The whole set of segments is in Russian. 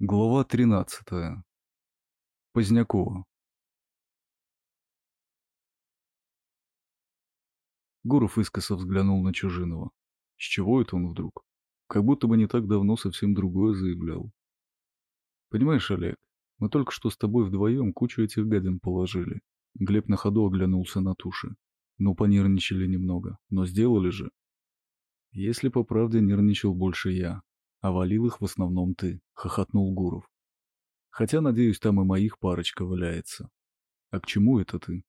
Глава 13. Позднякова. Гуров искоса взглянул на Чужинова. С чего это он вдруг? Как будто бы не так давно совсем другое заявлял. Понимаешь, Олег, мы только что с тобой вдвоем кучу этих гадин положили. Глеб на ходу оглянулся на туши. Ну, понервничали немного, но сделали же. Если по правде нервничал больше я, а валил их в основном ты, — хохотнул Гуров. Хотя, надеюсь, там и моих парочка валяется. А к чему это ты?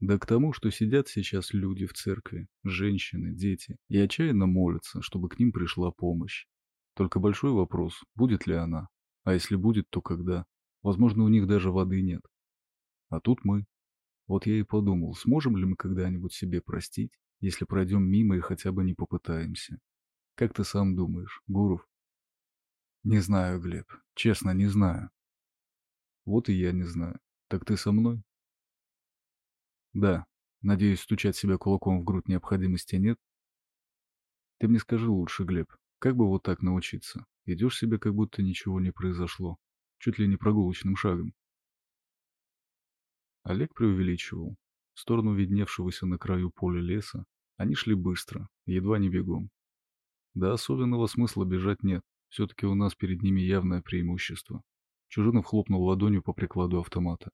Да к тому, что сидят сейчас люди в церкви, женщины, дети, и отчаянно молятся, чтобы к ним пришла помощь. Только большой вопрос, будет ли она? А если будет, то когда? Возможно, у них даже воды нет. А тут мы. Вот я и подумал, сможем ли мы когда-нибудь себе простить, если пройдем мимо и хотя бы не попытаемся. Как ты сам думаешь, Гуров? Не знаю, Глеб. Честно, не знаю. Вот и я не знаю. Так ты со мной? Да. Надеюсь, стучать себя кулаком в грудь необходимости нет? Ты мне скажи лучше, Глеб, как бы вот так научиться? Идешь себе, как будто ничего не произошло. Чуть ли не прогулочным шагом. Олег преувеличивал. В сторону видневшегося на краю поля леса они шли быстро, едва не бегом. Да особенного смысла бежать нет. Все-таки у нас перед ними явное преимущество. Чужинов хлопнул ладонью по прикладу автомата.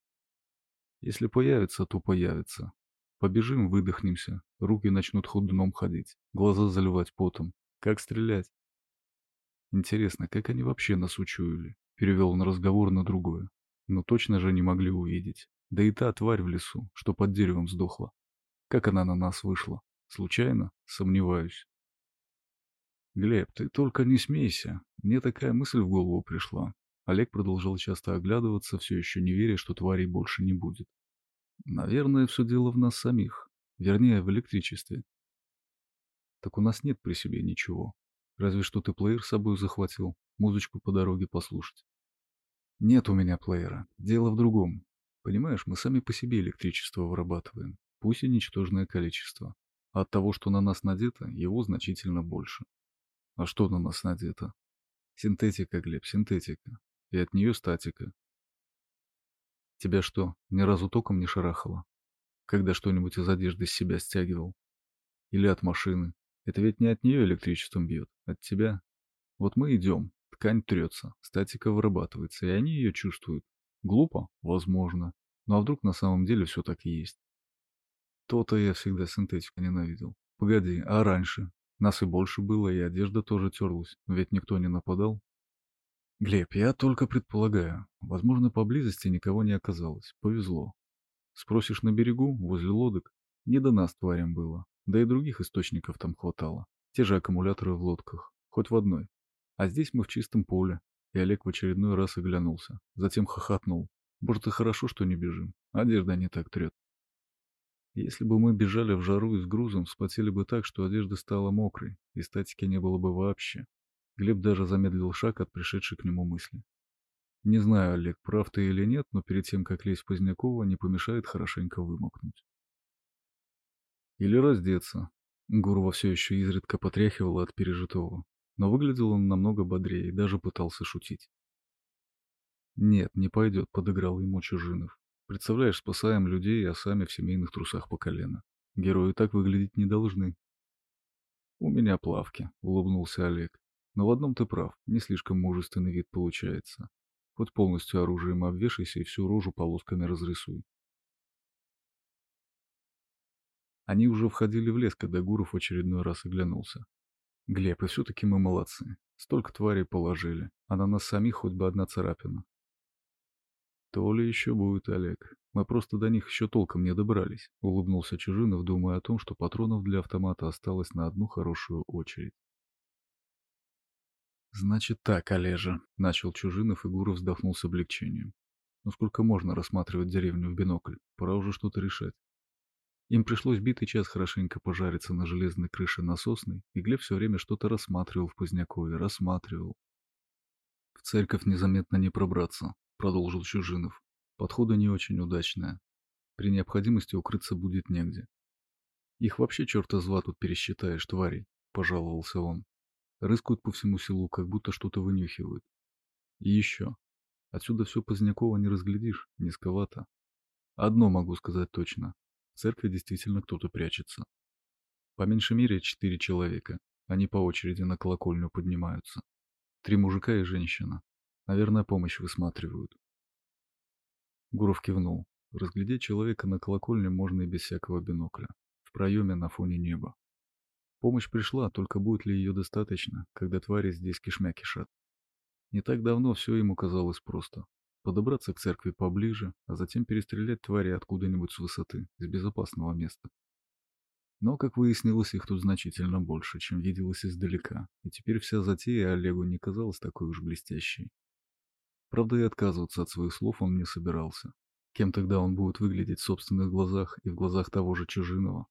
Если появится, то появится. Побежим, выдохнемся, руки начнут ходуном ходить, глаза заливать потом. Как стрелять? Интересно, как они вообще нас учуяли? Перевел он разговор на другое. Но точно же не могли увидеть. Да и та тварь в лесу, что под деревом сдохла. Как она на нас вышла? Случайно? Сомневаюсь. «Глеб, ты только не смейся. Мне такая мысль в голову пришла». Олег продолжал часто оглядываться, все еще не веря, что тварей больше не будет. «Наверное, все дело в нас самих. Вернее, в электричестве. Так у нас нет при себе ничего. Разве что ты плеер с собой захватил, музычку по дороге послушать. Нет у меня плеера. Дело в другом. Понимаешь, мы сами по себе электричество вырабатываем, пусть и ничтожное количество. А от того, что на нас надето, его значительно больше. А что на нас надето? Синтетика, Глеб, синтетика. И от нее статика. Тебя что, ни разу током не шарахало? Когда что-нибудь из одежды с себя стягивал? Или от машины? Это ведь не от нее электричеством бьет, от тебя. Вот мы идем, ткань трется, статика вырабатывается, и они ее чувствуют. Глупо? Возможно. Ну а вдруг на самом деле все так и есть? То-то я всегда синтетику ненавидел. Погоди, а раньше? Нас и больше было, и одежда тоже терлась, ведь никто не нападал. Глеб, я только предполагаю. Возможно, поблизости никого не оказалось. Повезло. Спросишь на берегу, возле лодок, не до нас тварям было. Да и других источников там хватало. Те же аккумуляторы в лодках. Хоть в одной. А здесь мы в чистом поле. И Олег в очередной раз оглянулся. Затем хохотнул. Может, и хорошо, что не бежим. Одежда не так трет. Если бы мы бежали в жару и с грузом, вспотели бы так, что одежда стала мокрой, и статики не было бы вообще. Глеб даже замедлил шаг от пришедшей к нему мысли. Не знаю, Олег, прав ты или нет, но перед тем, как лезть Позднякова, не помешает хорошенько вымокнуть. Или раздеться. Гурова все еще изредка потряхивала от пережитого, но выглядел он намного бодрее и даже пытался шутить. «Нет, не пойдет», — подыграл ему Чужинов. Представляешь, спасаем людей, а сами в семейных трусах по колено. Герои так выглядеть не должны. У меня плавки, улыбнулся Олег. Но в одном ты прав, не слишком мужественный вид получается. Хоть полностью оружием обвешайся и всю рожу полосками разрисуй. Они уже входили в лес, когда Гуров в очередной раз оглянулся. Глеб, и все-таки мы молодцы. Столько тварей положили, а на нас самих хоть бы одна царапина. То ли еще будет, Олег. Мы просто до них еще толком не добрались, улыбнулся Чужинов, думая о том, что патронов для автомата осталось на одну хорошую очередь. Значит так, Олежа, начал Чужинов, и Гуров вздохнул с облегчением. Ну сколько можно рассматривать деревню в бинокль? Пора уже что-то решать. Им пришлось битый час хорошенько пожариться на железной крыше насосной, и Глеб все время что-то рассматривал в Позднякове, рассматривал. В церковь незаметно не пробраться, продолжил Чужинов. Подхода не очень удачная. При необходимости укрыться будет негде. Их вообще черта зла тут пересчитаешь, тварей, пожаловался он. Рыскают по всему селу, как будто что-то вынюхивают. И еще. Отсюда все Позднякова не разглядишь, низковато. Одно могу сказать точно. В церкви действительно кто-то прячется. По меньшей мере четыре человека. Они по очереди на колокольню поднимаются. Три мужика и женщина. Наверное, помощь высматривают. Гуров кивнул. Разглядеть человека на колокольне можно и без всякого бинокля. В проеме на фоне неба. Помощь пришла, только будет ли ее достаточно, когда твари здесь кишмя кишат. Не так давно все ему казалось просто. Подобраться к церкви поближе, а затем перестрелять твари откуда-нибудь с высоты, с безопасного места. Но, как выяснилось, их тут значительно больше, чем виделось издалека, и теперь вся затея Олегу не казалась такой уж блестящей. Правда, и отказываться от своих слов он не собирался. Кем тогда он будет выглядеть в собственных глазах и в глазах того же Чужиного?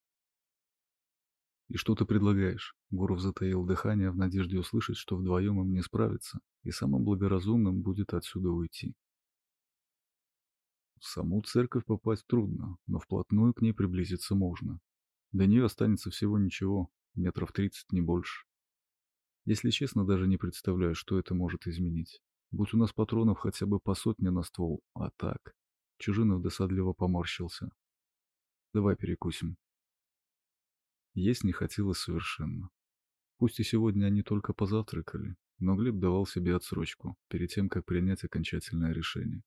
«И что ты предлагаешь?» Гуров затаил дыхание в надежде услышать, что вдвоем им не справиться, и самым благоразумным будет отсюда уйти. В саму церковь попасть трудно, но вплотную к ней приблизиться можно. До нее останется всего ничего, метров тридцать, не больше. Если честно, даже не представляю, что это может изменить. Будь у нас патронов хотя бы по сотне на ствол, а так... Чужинов досадливо поморщился. Давай перекусим. Есть не хотелось совершенно. Пусть и сегодня они только позавтракали, но Глеб давал себе отсрочку, перед тем, как принять окончательное решение.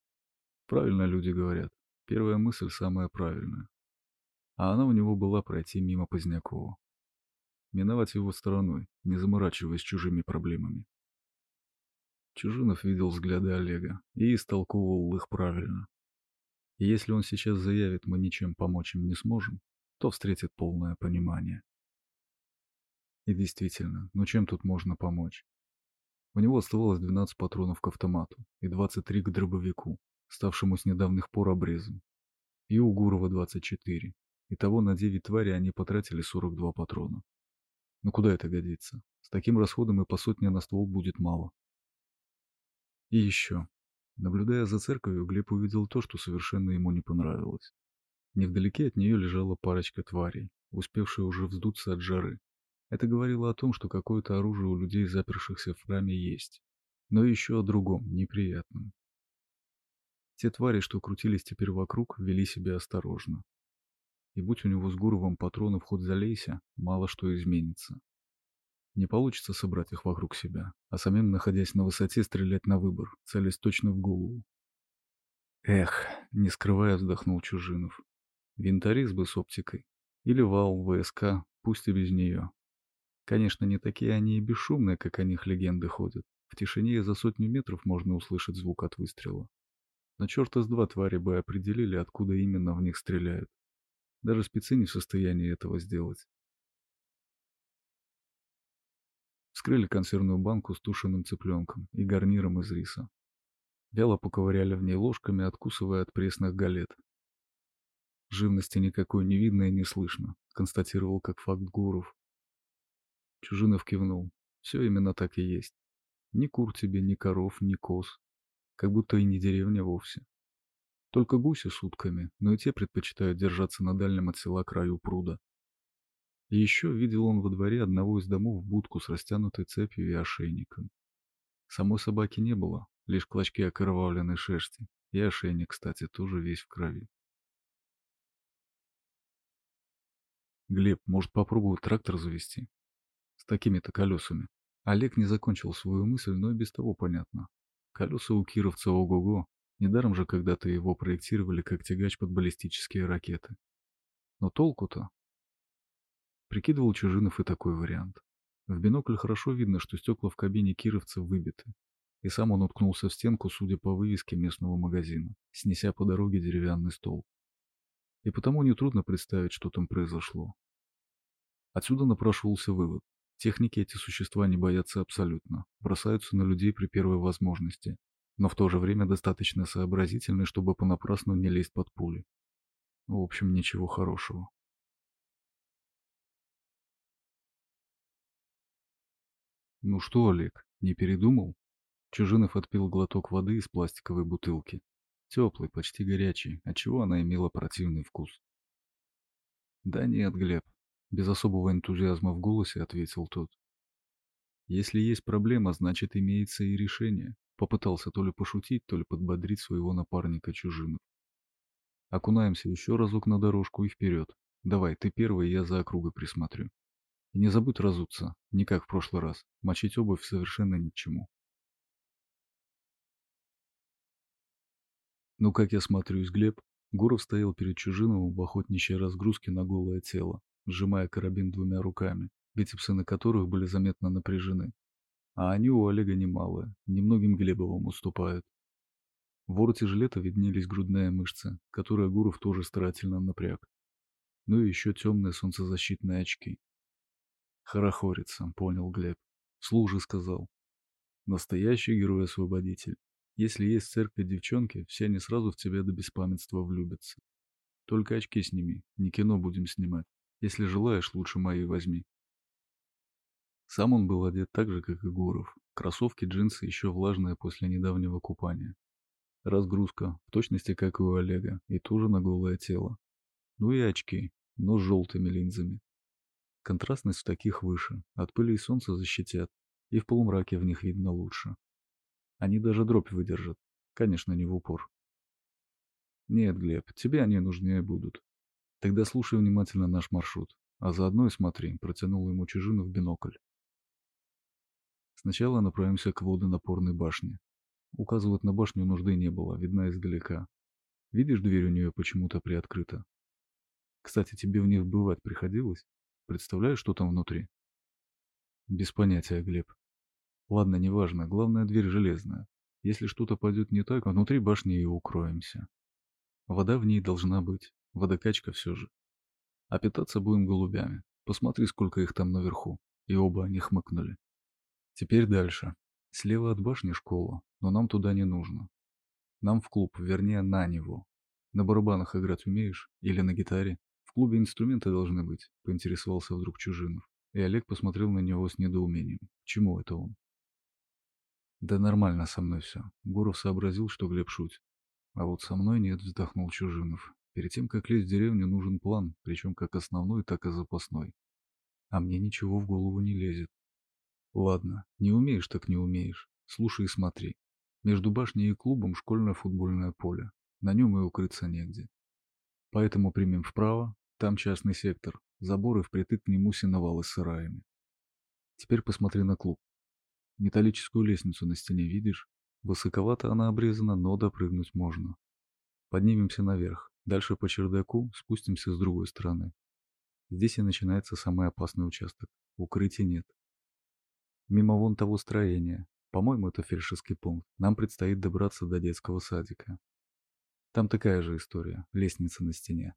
Правильно люди говорят, первая мысль самая правильная. А она у него была пройти мимо Позднякова. Миновать его стороной, не заморачиваясь чужими проблемами. Чужинов видел взгляды Олега и истолковывал их правильно. И если он сейчас заявит, мы ничем помочь им не сможем, то встретит полное понимание. И действительно, ну чем тут можно помочь? У него оставалось 12 патронов к автомату и 23 к дробовику, ставшему с недавних пор обрезом. И у Гурова 24. Итого на 9 тварей они потратили 42 патрона. Ну куда это годится? С таким расходом и по сотне на ствол будет мало. И еще. Наблюдая за церковью, Глеб увидел то, что совершенно ему не понравилось. Невдалеке от нее лежала парочка тварей, успевшая уже вздуться от жары. Это говорило о том, что какое-то оружие у людей, запершихся в храме, есть. Но еще о другом, неприятном. Те твари, что крутились теперь вокруг, вели себя осторожно. И будь у него с Гуровым патронов хоть залейся, мало что изменится. Не получится собрать их вокруг себя, а самим, находясь на высоте, стрелять на выбор, целясь точно в голову. Эх, не скрывая, вздохнул Чужинов. Винторез бы с оптикой. Или вал ВСК, пусть и без нее. Конечно, не такие они и бесшумные, как о них легенды ходят. В тишине за сотню метров можно услышать звук от выстрела. Но черта с два твари бы определили, откуда именно в них стреляют. Даже спецы не в состоянии этого сделать. Вскрыли консервную банку с тушеным цыпленком и гарниром из риса. Вяло поковыряли в ней ложками, откусывая от пресных галет, Живности никакой не видно и не слышно, констатировал как факт Гуров. Чужинов кивнул. Все именно так и есть. Ни кур тебе, ни коров, ни коз. Как будто и не деревня вовсе. Только гуси с утками, но и те предпочитают держаться на дальнем от села краю пруда. Еще видел он во дворе одного из домов будку с растянутой цепью и ошейником. Самой собаки не было, лишь клочки окровавленной шерсти, и ошейник, кстати, тоже весь в крови. Глеб, может попробовать трактор завести? С такими-то колесами. Олег не закончил свою мысль, но и без того понятно. Колеса у кировца ого-го. Недаром же когда-то его проектировали как тягач под баллистические ракеты. Но толку-то? Прикидывал Чужинов и такой вариант. В бинокль хорошо видно, что стекла в кабине кировца выбиты. И сам он уткнулся в стенку, судя по вывеске местного магазина, снеся по дороге деревянный стол. И потому нетрудно представить, что там произошло. Отсюда напрашивался вывод. Техники эти существа не боятся абсолютно, бросаются на людей при первой возможности, но в то же время достаточно сообразительны, чтобы понапрасну не лезть под пули. В общем, ничего хорошего. Ну что, Олег, не передумал? Чужинов отпил глоток воды из пластиковой бутылки. Теплый, почти горячий, отчего она имела противный вкус. Да нет, Глеб, без особого энтузиазма в голосе ответил тот. Если есть проблема, значит имеется и решение. Попытался то ли пошутить, то ли подбодрить своего напарника Чужинов. Окунаемся еще разок на дорожку и вперед. Давай, ты первый, я за округой присмотрю. И не забудь разуться, не как в прошлый раз. Мочить обувь совершенно ни к чему. Ну, как я смотрюсь, Глеб? Гуров стоял перед Чужиновым в охотничьей разгрузке на голое тело, сжимая карабин двумя руками, бицепсы на которых были заметно напряжены. А они у Олега немалые, немногим Глебовым уступают. В вороте жилета виднелись грудные мышцы, которые Гуров тоже старательно напряг. Ну и еще темные солнцезащитные очки. Хорохорится, понял Глеб. Вслух же сказал. Настоящий герой-освободитель. Если есть в церкви девчонки, все они сразу в тебя до беспамятства влюбятся. Только очки сними, не кино будем снимать. Если желаешь, лучше мои возьми. Сам он был одет так же, как и Гуров. Кроссовки, джинсы, еще влажные после недавнего купания. Разгрузка, в точности как и у Олега, и тоже на голое тело. Ну и очки, но с желтыми линзами. Контрастность в таких выше, от пыли и солнца защитят, и в полумраке в них видно лучше. Они даже дробь выдержат, конечно, не в упор. Нет, Глеб, тебе они нужнее будут. Тогда слушай внимательно наш маршрут, а заодно и смотри, протянул ему чужину в бинокль. Сначала направимся к водонапорной башне, Указывать на башню нужды не было, видна издалека. Видишь, дверь у нее почему-то приоткрыта. Кстати, тебе в них бывать приходилось? Представляешь, что там внутри? Без понятия, Глеб. Ладно, неважно, главное, дверь железная. Если что-то пойдет не так, внутри башни и укроемся. Вода в ней должна быть, водокачка все же. А питаться будем голубями. Посмотри, сколько их там наверху. И оба они хмыкнули. Теперь дальше. Слева от башни школа, но нам туда не нужно. Нам в клуб, вернее, на него. На барабанах играть умеешь? Или на гитаре? В клубе инструменты должны быть, поинтересовался вдруг Чужинов. И Олег посмотрел на него с недоумением. Чему это он? Да нормально со мной все. Гуров сообразил, что Глеб шутит. А вот со мной нет, вздохнул Чужинов. Перед тем, как лезть в деревню, нужен план, причем как основной, так и запасной. А мне ничего в голову не лезет. Ладно, не умеешь так не умеешь. Слушай и смотри. Между башней и клубом школьное футбольное поле. На нем и укрыться негде. Поэтому примем вправо, там частный сектор, заборы впритык к нему сеновалы с сараями. Теперь посмотри на клуб. Металлическую лестницу на стене видишь? Высоковато она обрезана, но допрыгнуть можно. Поднимемся наверх, дальше по чердаку спустимся с другой стороны. Здесь и начинается самый опасный участок. Укрытия нет. Мимо вон того строения. По-моему, это фельдшерский пункт. Нам предстоит добраться до детского садика. Там такая же история. Лестница на стене.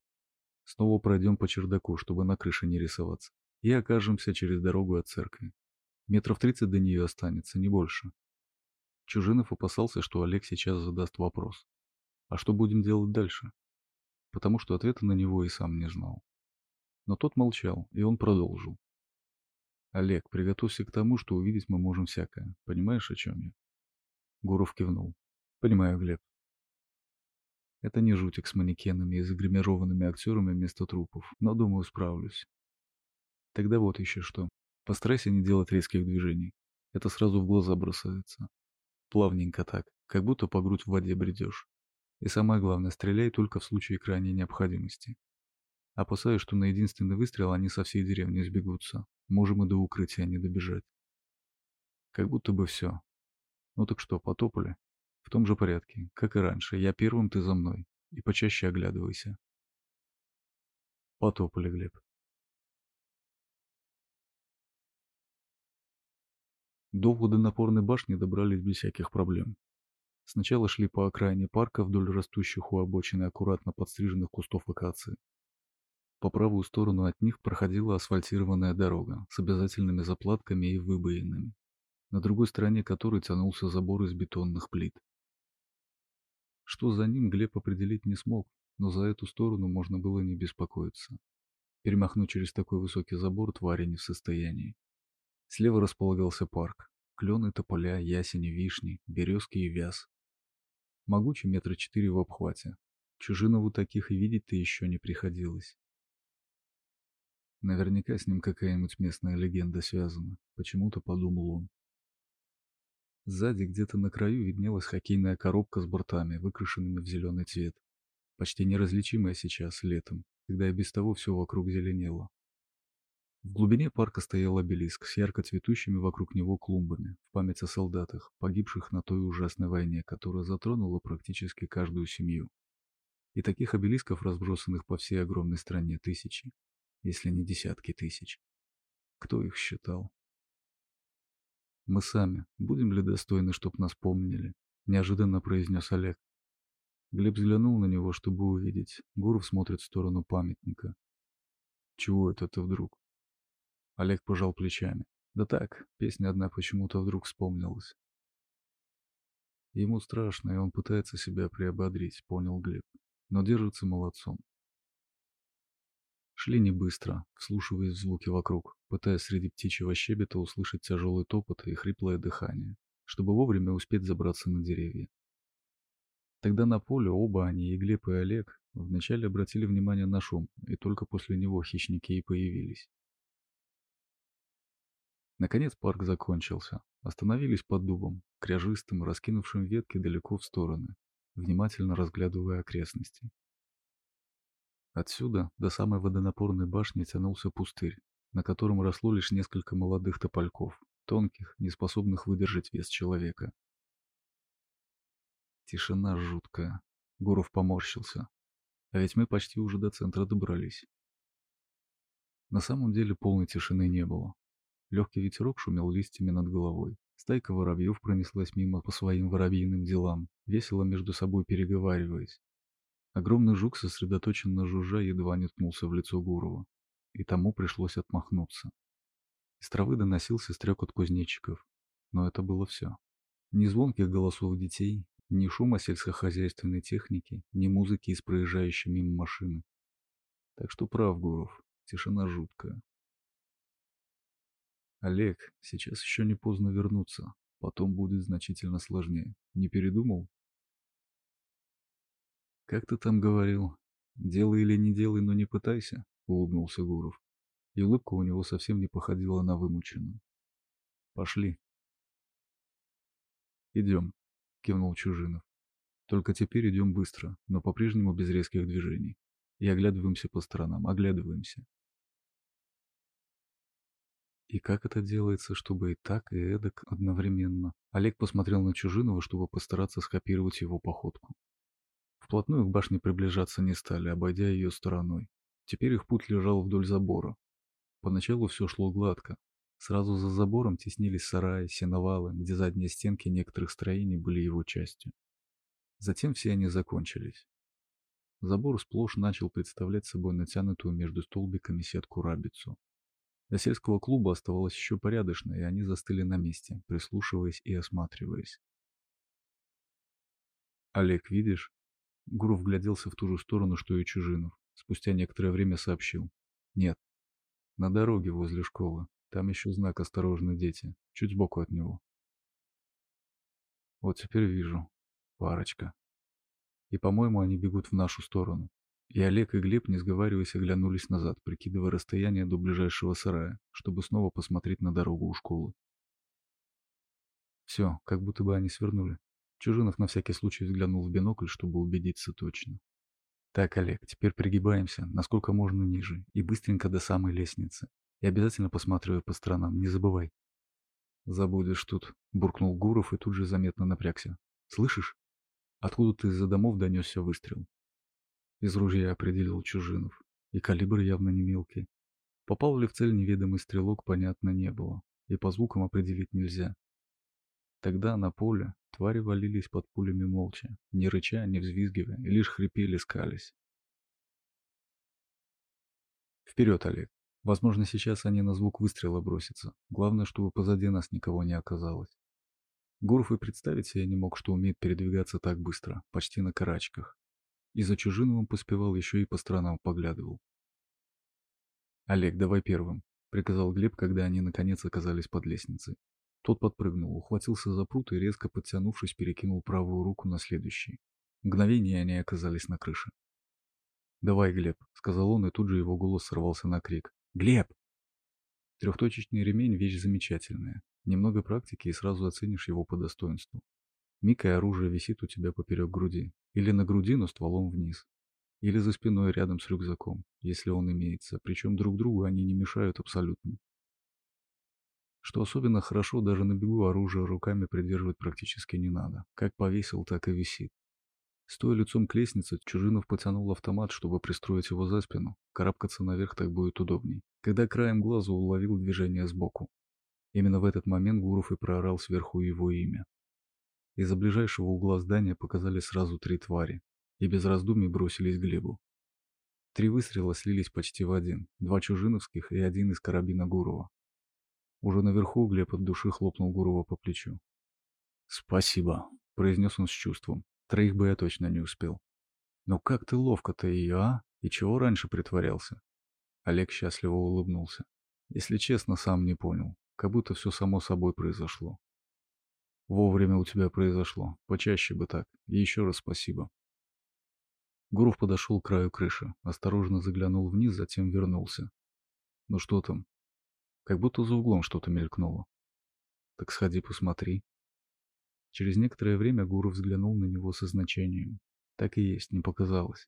Снова пройдем по чердаку, чтобы на крыше не рисоваться. И окажемся через дорогу от церкви. Метров тридцать до нее останется, не больше. Чужинов опасался, что Олег сейчас задаст вопрос. А что будем делать дальше? Потому что ответа на него и сам не знал. Но тот молчал, и он продолжил. Олег, приготовься к тому, что увидеть мы можем всякое. Понимаешь, о чем я? Гуров кивнул. Понимаю, Глеб. Это не жутик с манекенами и загримированными актерами вместо трупов, но, думаю, справлюсь. Тогда вот еще что. Постарайся не делать резких движений. Это сразу в глаза бросается. Плавненько так, как будто по грудь в воде бредешь. И самое главное, стреляй только в случае крайней необходимости. Опасаюсь, что на единственный выстрел они со всей деревни сбегутся. Можем и до укрытия не добежать. Как будто бы все. Ну так что, потопали? В том же порядке, как и раньше. Я первым, ты за мной. И почаще оглядывайся. Потопали, Глеб. До водонапорной башни добрались без всяких проблем. Сначала шли по окраине парка вдоль растущих у обочины аккуратно подстриженных кустов акации. По правую сторону от них проходила асфальтированная дорога с обязательными заплатками и выбоинами, на другой стороне которой тянулся забор из бетонных плит. Что за ним Глеб определить не смог, но за эту сторону можно было не беспокоиться. Перемахнуть через такой высокий забор твари не в состоянии. Слева располагался парк. Клены, тополя, ясени, вишни, березки и вяз. Могучий метра четыре в обхвате. Чужинову таких и видеть-то еще не приходилось. Наверняка с ним какая-нибудь местная легенда связана, почему-то подумал он. Сзади где-то на краю виднелась хоккейная коробка с бортами, выкрашенными в зеленый цвет. Почти неразличимая сейчас, летом, когда и без того все вокруг зеленело. В глубине парка стоял обелиск с ярко цветущими вокруг него клумбами в память о солдатах, погибших на той ужасной войне, которая затронула практически каждую семью. И таких обелисков, разбросанных по всей огромной стране, тысячи, если не десятки тысяч. Кто их считал? Мы сами, будем ли достойны, чтоб нас помнили? Неожиданно произнес Олег. Глеб взглянул на него, чтобы увидеть. Гуров смотрит в сторону памятника. Чего это ты вдруг? Олег пожал плечами. Да так, песня одна почему-то вдруг вспомнилась. Ему страшно, и он пытается себя приободрить, понял Глеб. Но держится молодцом. Шли не быстро, вслушиваясь в звуки вокруг, пытаясь среди птичьего щебета услышать тяжелый топот и хриплое дыхание, чтобы вовремя успеть забраться на деревья. Тогда на поле оба они, и Глеб, и Олег, вначале обратили внимание на шум, и только после него хищники и появились. Наконец парк закончился. Остановились под дубом, кряжистым, раскинувшим ветки далеко в стороны, внимательно разглядывая окрестности. Отсюда до самой водонапорной башни тянулся пустырь, на котором росло лишь несколько молодых топольков, тонких, неспособных выдержать вес человека. Тишина жуткая. Гуров поморщился. А ведь мы почти уже до центра добрались. На самом деле полной тишины не было. Легкий ветерок шумел листьями над головой. Стайка воробьев пронеслась мимо по своим воробьиным делам, весело между собой переговариваясь. Огромный жук, сосредоточенно жужжа, едва не ткнулся в лицо Гурова, и тому пришлось отмахнуться. Из травы доносился стрекот кузнечиков, но это было все. Ни звонких голосов детей, ни шума сельскохозяйственной техники, ни музыки из проезжающей мимо машины. Так что прав, Гуров, тишина жуткая. Олег, сейчас еще не поздно вернуться, потом будет значительно сложнее. Не передумал? «Как ты там говорил? Делай или не делай, но не пытайся», — улыбнулся Гуров. И улыбка у него совсем не походила на вымученную. «Пошли». «Идем», — кивнул Чужинов. «Только теперь идем быстро, но по-прежнему без резких движений. И оглядываемся по сторонам, оглядываемся. И как это делается, чтобы и так, и эдак одновременно? Олег посмотрел на Чужинова, чтобы постараться скопировать его походку. Вплотную к башне приближаться не стали, обойдя ее стороной. Теперь их путь лежал вдоль забора. Поначалу все шло гладко. Сразу за забором теснились сараи, сеновалы, где задние стенки некоторых строений были его частью. Затем все они закончились. Забор сплошь начал представлять собой натянутую между столбиками сетку-рабицу. До сельского клуба оставалось еще порядочно, и они застыли на месте, прислушиваясь и осматриваясь. «Олег, видишь?» Гуров гляделся в ту же сторону, что и Чужинов. Спустя некоторое время сообщил. Нет. На дороге возле школы. Там еще знак «Осторожно, дети». Чуть сбоку от него. Вот теперь вижу. Парочка. И, по-моему, они бегут в нашу сторону. И Олег и Глеб, не сговариваясь, оглянулись назад, прикидывая расстояние до ближайшего сарая, чтобы снова посмотреть на дорогу у школы. Все, как будто бы они свернули. Чужинов на всякий случай взглянул в бинокль, чтобы убедиться точно. Так, Олег, теперь пригибаемся, насколько можно ниже, и быстренько до самой лестницы. И обязательно посматривай по сторонам, не забывай. Забудешь тут, буркнул Гуров и тут же заметно напрягся. Слышишь? Откуда-то из-за домов донесся выстрел. Из ружья определил Чужинов. И калибр явно не мелкий. Попал ли в цель неведомый стрелок, понятно не было. И по звукам определить нельзя. Тогда на поле твари валились под пулями молча, не рыча, не взвизгивая, и лишь хрипели, скались. Вперед, Олег. Возможно, сейчас они на звук выстрела бросятся. Главное, чтобы позади нас никого не оказалось. Гуров и представить себе не мог, что умеет передвигаться так быстро, почти на карачках. И за Чужиновым поспевал еще и по сторонам поглядывал. «Олег, давай первым», — приказал Глеб, когда они наконец оказались под лестницей. Тот подпрыгнул, ухватился за прут и, резко подтянувшись, перекинул правую руку на следующий. Мгновение они оказались на крыше. «Давай, Глеб», — сказал он, и тут же его голос сорвался на крик. «Глеб!» Трехточечный ремень — вещь замечательная. Немного практики и сразу оценишь его по достоинству. Миг оружие висит у тебя поперек груди. Или на груди, но стволом вниз. Или за спиной рядом с рюкзаком, если он имеется. Причем друг другу они не мешают абсолютно. Что особенно хорошо, даже на бегу оружие руками придерживать практически не надо. Как повесил, так и висит. Стоя лицом к лестнице, Чужинов потянул автомат, чтобы пристроить его за спину. Карабкаться наверх так будет удобней. Когда краем глаза уловил движение сбоку. Именно в этот момент Гуров и проорал сверху его имя. Из-за ближайшего угла здания показались сразу три твари и без раздумий бросились к Глебу. Три выстрела слились почти в один, два чужиновских и один из карабина Гурова. Уже наверху Глеб от души хлопнул Гурова по плечу. «Спасибо», — произнес он с чувством. Троих бы я точно не успел. «Ну как ты ловко-то ее, а? И чего раньше притворялся?» Олег счастливо улыбнулся. Если честно, сам не понял. Как будто все само собой произошло. Вовремя у тебя произошло. Почаще бы так. И еще раз спасибо. Гуров подошел к краю крыши, осторожно заглянул вниз, затем вернулся. Ну что там? Как будто за углом что-то мелькнуло. Так сходи посмотри. Через некоторое время Гуров взглянул на него со значением. Так и есть, не показалось.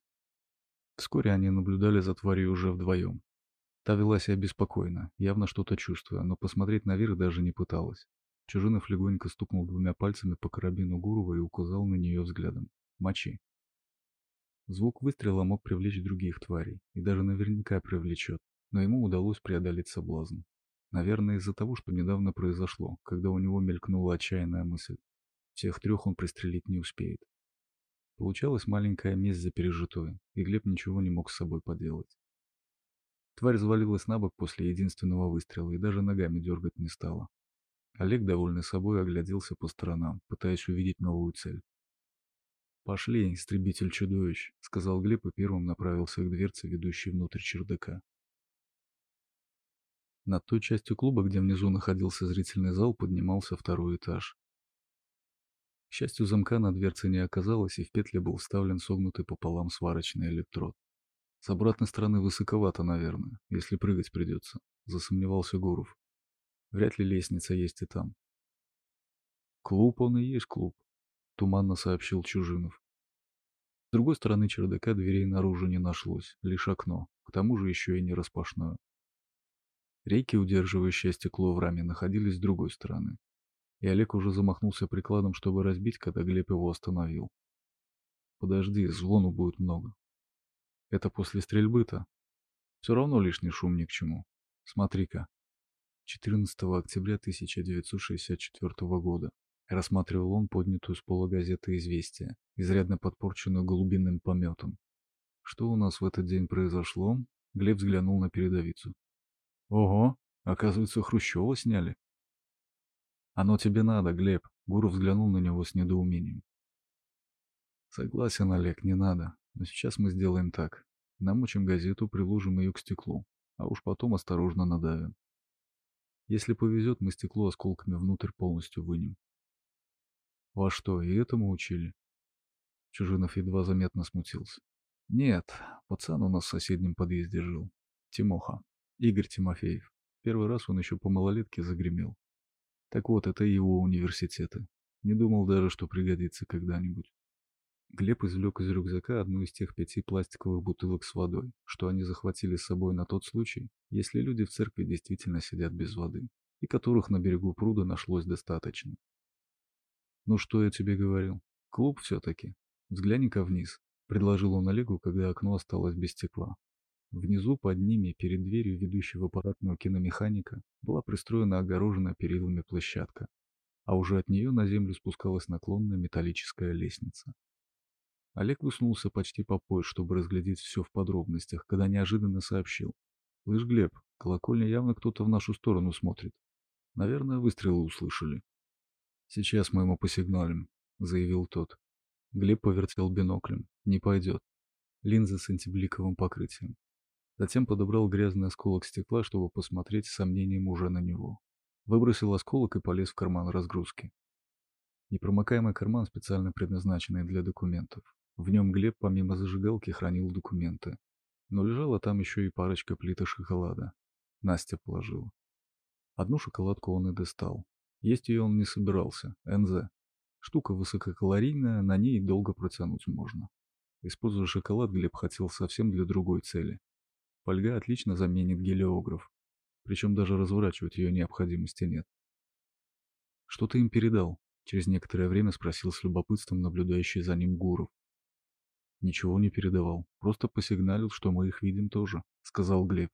Вскоре они наблюдали за тварью уже вдвоем. Та вела себя беспокойно, явно что-то чувствуя, но посмотреть наверх даже не пыталась. Чужинов легонько стукнул двумя пальцами по карабину Гурова и указал на нее взглядом. «Мочи». Звук выстрела мог привлечь других тварей, и даже наверняка привлечет, но ему удалось преодолеть соблазн. Наверное, из-за того, что недавно произошло, когда у него мелькнула отчаянная мысль. Всех трех он пристрелить не успеет. Получалась маленькая месть за пережитое, и Глеб ничего не мог с собой поделать. Тварь завалилась на бок после единственного выстрела и даже ногами дергать не стала. Олег, довольный собой, огляделся по сторонам, пытаясь увидеть новую цель. «Пошли, истребитель чудовищ», — сказал Глеб и первым направился к дверце, ведущей внутрь чердака. Над той частью клуба, где внизу находился зрительный зал, поднимался второй этаж. К счастью, замка на дверце не оказалось, и в петли был вставлен согнутый пополам сварочный электрод. С обратной стороны высоковато, наверное, если прыгать придется, засомневался Гуров. Вряд ли лестница есть и там. Клуб он и есть клуб, туманно сообщил Чужинов. С другой стороны чердака дверей наружу не нашлось, лишь окно, к тому же еще и не распашное. Рейки, удерживающие стекло в раме, находились с другой стороны. И Олег уже замахнулся прикладом, чтобы разбить, когда Глеб его остановил. «Подожди, звону будет много». «Это после стрельбы-то?» «Все равно лишний шум ни к чему. Смотри-ка, 14 октября 1964 года. Рассматривал он поднятую с пола газеты «Известия», изрядно подпорченную голубиным пометом. Что у нас в этот день произошло? Глеб взглянул на передовицу. Ого, оказывается, Хрущева сняли. Оно тебе надо, Глеб. Гуров взглянул на него с недоумением. Согласен, Олег, не надо. Но сейчас мы сделаем так. Намочим газету, приложим ее к стеклу, а уж потом осторожно надавим. Если повезет, мы стекло осколками внутрь полностью вынем. Во что, и этому учили? Чужинов едва заметно смутился. Нет, пацан у нас в соседнем подъезде жил. Тимоха. Игорь Тимофеев. Первый раз он еще по малолетке загремел. Так вот, это его университеты. Не думал даже, что пригодится когда-нибудь. Глеб извлек из рюкзака одну из тех пяти пластиковых бутылок с водой, что они захватили с собой на тот случай, если люди в церкви действительно сидят без воды, и которых на берегу пруда нашлось достаточно. «Ну что я тебе говорил? Клуб все-таки. Взгляни-ка вниз», — предложил он Олегу, когда окно осталось без стекла. Внизу, под ними, перед дверью ведущего аппаратного киномеханика, была пристроена огороженная перилами площадка, а уже от нее на землю спускалась наклонная металлическая лестница. Олег высунулся почти по пояс, чтобы разглядеть все в подробностях, когда неожиданно сообщил. «Слышь, Глеб, колокольня явно кто-то в нашу сторону смотрит. Наверное, выстрелы услышали». «Сейчас мы ему посигналим», — заявил тот. Глеб повертел биноклем. «Не пойдет. Линзы с антибликовым покрытием». Затем подобрал грязный осколок стекла, чтобы посмотреть с сомнением уже на него. Выбросил осколок и полез в карман разгрузки. Непромокаемый карман, специально предназначенный для документов. В нем Глеб помимо зажигалки хранил документы. Но лежала там еще и парочка плиток шоколада. Настя положила. Одну шоколадку он и достал. Есть ее он не собирался, НЗ. Штука высококалорийная, на ней долго протянуть можно. Используя шоколад, Глеб хотел совсем для другой цели. Фольга отлично заменит гелиограф. Причем даже разворачивать ее необходимости нет. «Что ты им передал?» Через некоторое время спросил с любопытством наблюдающий за ним Гуров. «Ничего не передавал. Просто посигналил, что мы их видим тоже», — сказал Глеб.